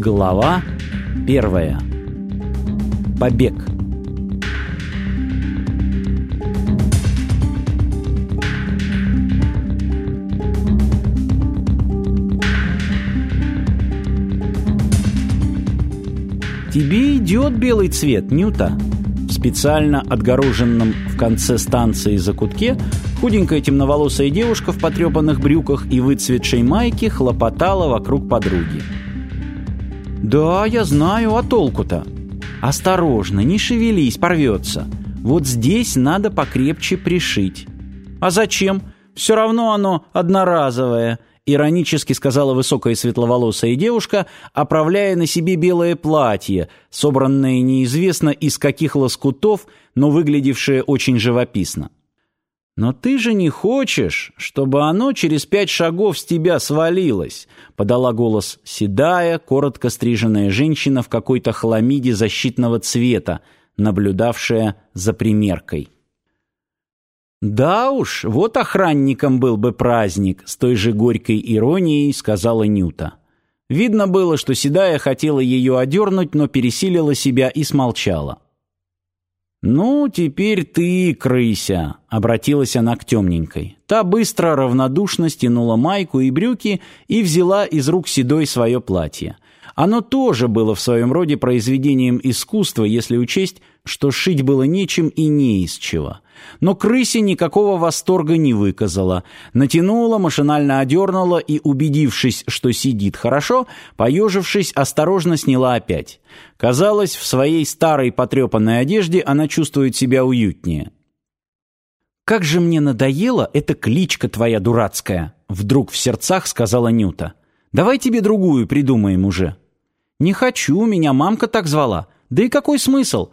Глава первая. Побег. Тебе идет белый цвет, Нюта. В специально отгороженном в конце станции закутке худенькая темноволосая девушка в потрепанных брюках и выцветшей майке хлопотала вокруг подруги. «Да, я знаю, а толку-то?» «Осторожно, не шевелись, порвется. Вот здесь надо покрепче пришить». «А зачем? Все равно оно одноразовое», — иронически сказала высокая светловолосая девушка, оправляя на себе белое платье, собранное неизвестно из каких лоскутов, но выглядевшее очень живописно. «Но ты же не хочешь, чтобы оно через пять шагов с тебя свалилось», подала голос седая, коротко стриженная женщина в какой-то хламиде защитного цвета, наблюдавшая за примеркой. «Да уж, вот охранником был бы праздник», с той же горькой иронией сказала Нюта. Видно было, что седая хотела ее одернуть, но пересилила себя и смолчала. «Ну, теперь ты, крыся», — обратилась она к темненькой. Та быстро, равнодушно стянула майку и брюки и взяла из рук седой свое платье. Оно тоже было в своем роде произведением искусства, если учесть, что шить было нечем и не из чего. Но крысе никакого восторга не выказала. Натянула, машинально одернула и, убедившись, что сидит хорошо, поежившись, осторожно сняла опять. Казалось, в своей старой потрепанной одежде она чувствует себя уютнее. «Как же мне надоела эта кличка твоя дурацкая!» Вдруг в сердцах сказала Нюта. «Давай тебе другую придумаем уже». «Не хочу, меня мамка так звала. Да и какой смысл?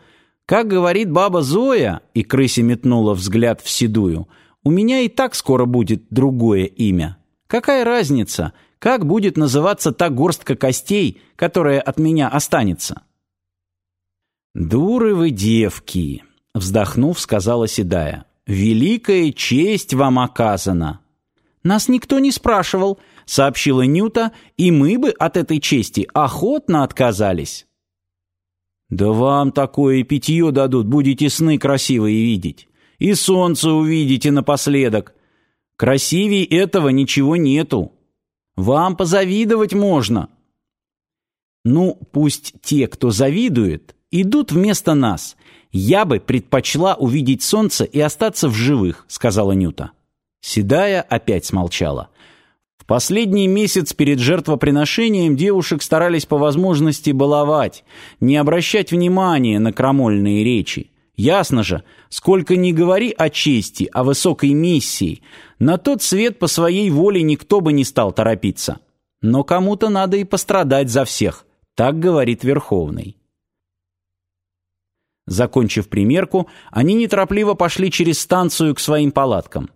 Как говорит баба Зоя, и крысе метнула взгляд в седую, у меня и так скоро будет другое имя. Какая разница, как будет называться та горстка костей, которая от меня останется? «Дуры вы, девки!» — вздохнув, сказала Седая. «Великая честь вам оказана!» «Нас никто не спрашивал», — сообщила Нюта, «и мы бы от этой чести охотно отказались». Да вам такое питье дадут, будете сны красивые видеть. И солнце увидите напоследок. Красивей этого ничего нету. Вам позавидовать можно. Ну, пусть те, кто завидует, идут вместо нас. Я бы предпочла увидеть солнце и остаться в живых, сказала Нюта. Седая опять смолчала последний месяц перед жертвоприношением девушек старались по возможности баловать, не обращать внимания на крамольные речи. Ясно же, сколько ни говори о чести, о высокой миссии, на тот свет по своей воле никто бы не стал торопиться. Но кому-то надо и пострадать за всех, так говорит Верховный. Закончив примерку, они неторопливо пошли через станцию к своим палаткам.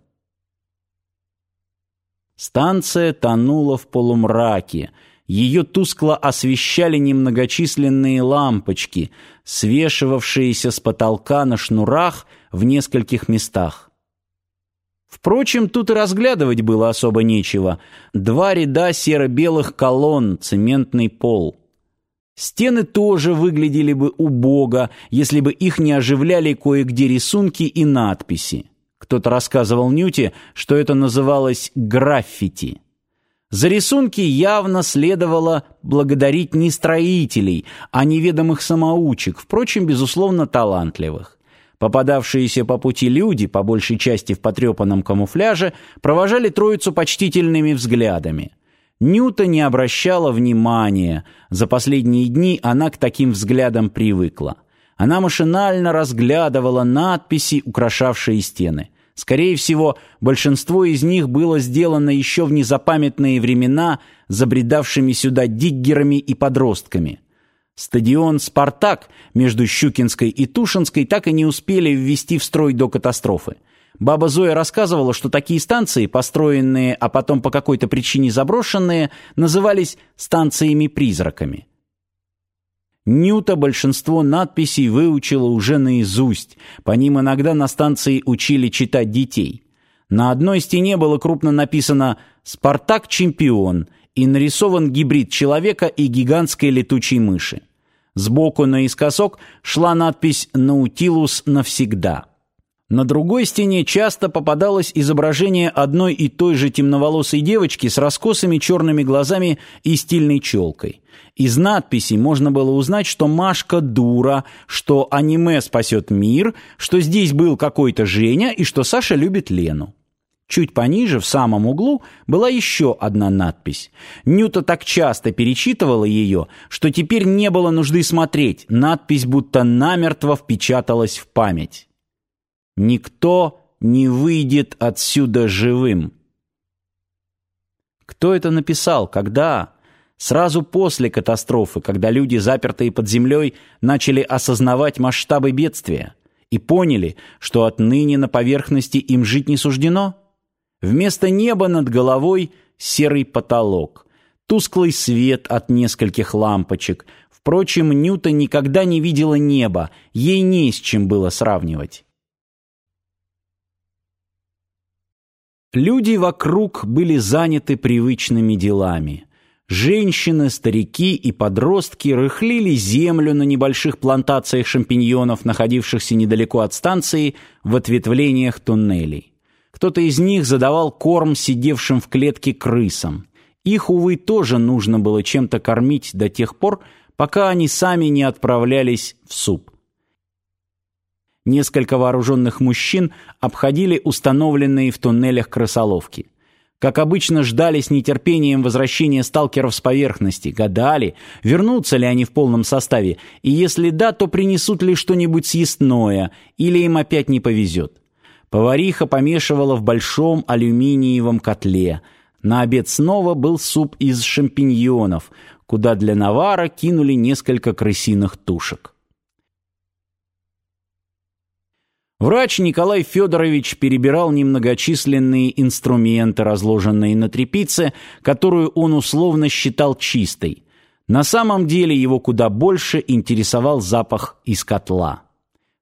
Станция тонула в полумраке. Ее тускло освещали немногочисленные лампочки, свешивавшиеся с потолка на шнурах в нескольких местах. Впрочем, тут и разглядывать было особо нечего. Два ряда серо-белых колонн, цементный пол. Стены тоже выглядели бы убого, если бы их не оживляли кое-где рисунки и надписи. Кто-то рассказывал Ньюти, что это называлось граффити. За рисунки явно следовало благодарить не строителей, а неведомых самоучек, впрочем, безусловно, талантливых. Попадавшиеся по пути люди, по большей части в потрепанном камуфляже, провожали троицу почтительными взглядами. Нюта не обращала внимания. За последние дни она к таким взглядам привыкла. Она машинально разглядывала надписи, украшавшие стены. Скорее всего, большинство из них было сделано еще в незапамятные времена забредавшими сюда диггерами и подростками. Стадион «Спартак» между Щукинской и Тушинской так и не успели ввести в строй до катастрофы. Баба Зоя рассказывала, что такие станции, построенные, а потом по какой-то причине заброшенные, назывались станциями-призраками. Нюта большинство надписей выучила уже наизусть, по ним иногда на станции учили читать детей. На одной стене было крупно написано «Спартак чемпион» и нарисован гибрид человека и гигантской летучей мыши. Сбоку наискосок шла надпись «Наутилус навсегда». На другой стене часто попадалось изображение одной и той же темноволосой девочки с раскосыми черными глазами и стильной челкой. Из надписей можно было узнать, что Машка дура, что аниме спасет мир, что здесь был какой-то Женя и что Саша любит Лену. Чуть пониже, в самом углу, была еще одна надпись. Нюта так часто перечитывала ее, что теперь не было нужды смотреть. Надпись будто намертво впечаталась в память. «Никто не выйдет отсюда живым». Кто это написал? Когда? Сразу после катастрофы, когда люди, запертые под землей, начали осознавать масштабы бедствия и поняли, что отныне на поверхности им жить не суждено? Вместо неба над головой серый потолок, тусклый свет от нескольких лампочек. Впрочем, Нюта никогда не видела неба, ей не с чем было сравнивать. Люди вокруг были заняты привычными делами. Женщины, старики и подростки рыхлили землю на небольших плантациях шампиньонов, находившихся недалеко от станции, в ответвлениях туннелей. Кто-то из них задавал корм сидевшим в клетке крысам. Их, увы, тоже нужно было чем-то кормить до тех пор, пока они сами не отправлялись в суп. Несколько вооруженных мужчин обходили установленные в туннелях крысоловки. Как обычно, ждали с нетерпением возвращения сталкеров с поверхности, гадали, вернутся ли они в полном составе, и если да, то принесут ли что-нибудь съестное, или им опять не повезет. Повариха помешивала в большом алюминиевом котле. На обед снова был суп из шампиньонов, куда для навара кинули несколько крысиных тушек. Врач Николай Федорович перебирал немногочисленные инструменты, разложенные на тряпице, которую он условно считал чистой. На самом деле его куда больше интересовал запах из котла.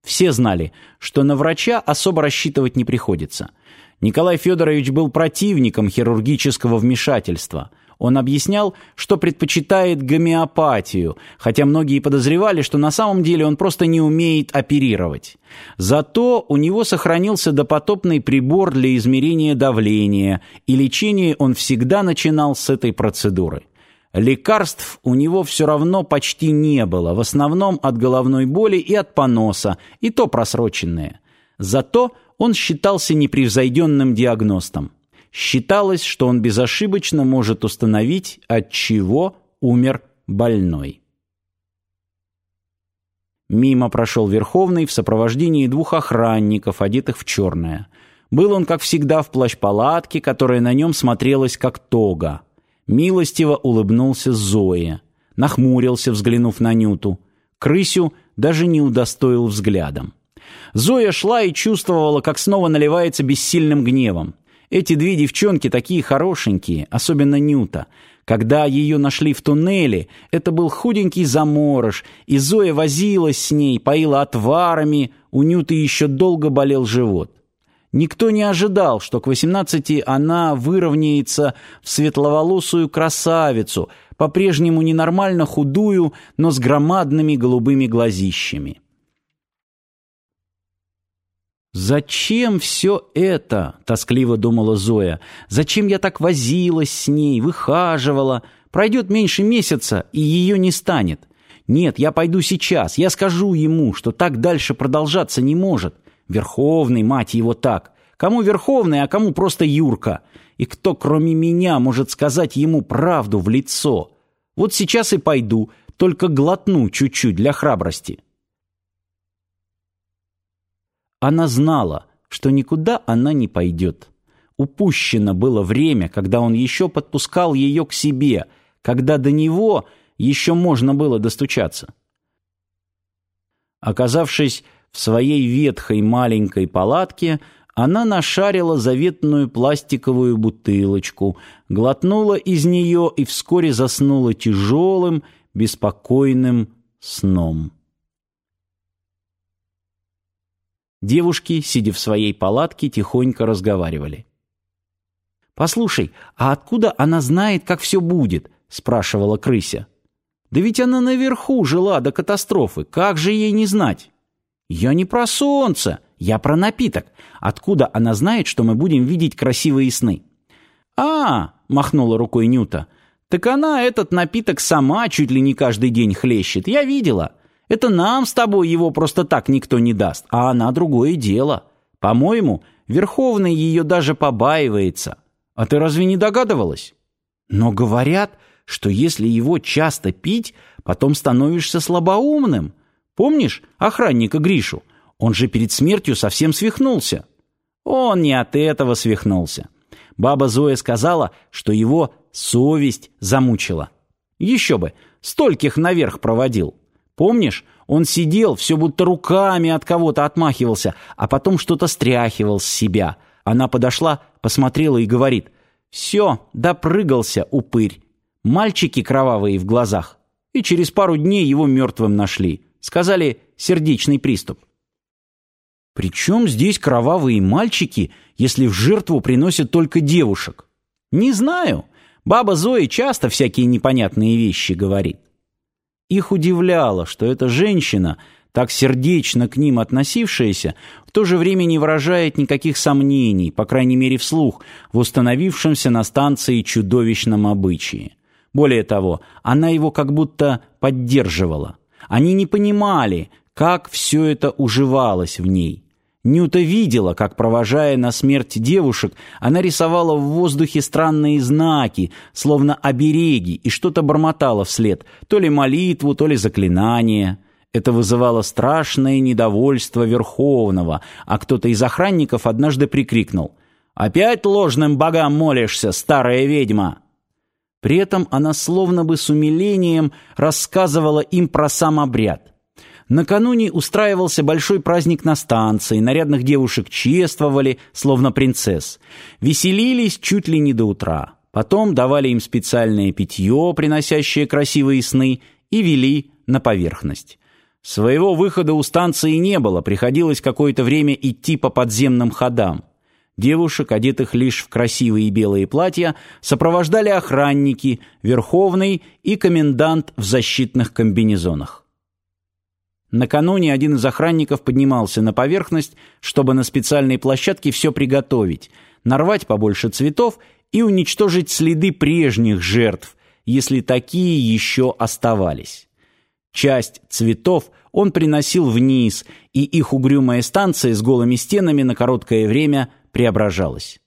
Все знали, что на врача особо рассчитывать не приходится. Николай Федорович был противником хирургического вмешательства. Он объяснял, что предпочитает гомеопатию, хотя многие подозревали, что на самом деле он просто не умеет оперировать. Зато у него сохранился допотопный прибор для измерения давления, и лечение он всегда начинал с этой процедуры. Лекарств у него все равно почти не было, в основном от головной боли и от поноса, и то просроченные. Зато он считался непревзойденным диагностом. Считалось, что он безошибочно может установить, от чего умер больной. Мимо прошел Верховный в сопровождении двух охранников, одетых в черное. Был он, как всегда, в плащ-палатке, которая на нем смотрелась как тога. Милостиво улыбнулся Зое, нахмурился, взглянув на Нюту. Крысю даже не удостоил взглядом. Зоя шла и чувствовала, как снова наливается бессильным гневом. Эти две девчонки такие хорошенькие, особенно Нюта. Когда ее нашли в туннеле, это был худенький заморож, и Зоя возилась с ней, поила отварами, у Нюты еще долго болел живот. Никто не ожидал, что к 18 она выровняется в светловолосую красавицу, по-прежнему ненормально худую, но с громадными голубыми глазищами. «Зачем все это?» — тоскливо думала Зоя. «Зачем я так возилась с ней, выхаживала? Пройдет меньше месяца, и ее не станет. Нет, я пойду сейчас, я скажу ему, что так дальше продолжаться не может. Верховный, мать его, так. Кому Верховный, а кому просто Юрка. И кто, кроме меня, может сказать ему правду в лицо? Вот сейчас и пойду, только глотну чуть-чуть для храбрости. Она знала, что никуда она не пойдет. Упущено было время, когда он еще подпускал ее к себе, когда до него еще можно было достучаться. Оказавшись в своей ветхой маленькой палатке, она нашарила заветную пластиковую бутылочку, глотнула из нее и вскоре заснула тяжелым, беспокойным сном. Девушки, сидя в своей палатке, тихонько разговаривали. «Послушай, а откуда она знает, как все будет?» — спрашивала крыся. «Да ведь она наверху жила до катастрофы. Как же ей не знать?» «Я не про солнце, я про напиток. Откуда она знает, что мы будем видеть красивые сны?» «А!» — махнула рукой Нюта. «Так она этот напиток сама чуть ли не каждый день хлещет. Я видела. Это нам с тобой его просто так никто не даст, а она другое дело. По-моему, Верховный ее даже побаивается». А ты разве не догадывалась? Но говорят, что если его часто пить, потом становишься слабоумным. Помнишь охранника Гришу? Он же перед смертью совсем свихнулся. Он не от этого свихнулся. Баба Зоя сказала, что его совесть замучила. Еще бы, стольких наверх проводил. Помнишь, он сидел, все будто руками от кого-то отмахивался, а потом что-то стряхивал с себя – она подошла, посмотрела и говорит, «Все, допрыгался, упырь. Мальчики кровавые в глазах». И через пару дней его мертвым нашли. Сказали, сердечный приступ. «При чем здесь кровавые мальчики, если в жертву приносят только девушек?» «Не знаю. Баба Зоя часто всякие непонятные вещи говорит». Их удивляло, что эта женщина так сердечно к ним относившаяся, в то же время не выражает никаких сомнений, по крайней мере вслух, в установившемся на станции чудовищном обычае. Более того, она его как будто поддерживала. Они не понимали, как все это уживалось в ней. Нюта видела, как, провожая на смерть девушек, она рисовала в воздухе странные знаки, словно обереги, и что-то бормотала вслед, то ли молитву, то ли заклинание. Это вызывало страшное недовольство Верховного, а кто-то из охранников однажды прикрикнул «Опять ложным богам молишься, старая ведьма!» При этом она словно бы с умилением рассказывала им про сам обряд. Накануне устраивался большой праздник на станции, нарядных девушек чествовали, словно принцесс. Веселились чуть ли не до утра. Потом давали им специальное питье, приносящее красивые сны, и вели на поверхность. Своего выхода у станции не было, приходилось какое-то время идти по подземным ходам. Девушек, одетых лишь в красивые белые платья, сопровождали охранники, верховный и комендант в защитных комбинезонах. Накануне один из охранников поднимался на поверхность, чтобы на специальной площадке все приготовить, нарвать побольше цветов и уничтожить следы прежних жертв, если такие еще оставались. Часть цветов он приносил вниз, и их угрюмая станция с голыми стенами на короткое время преображалась.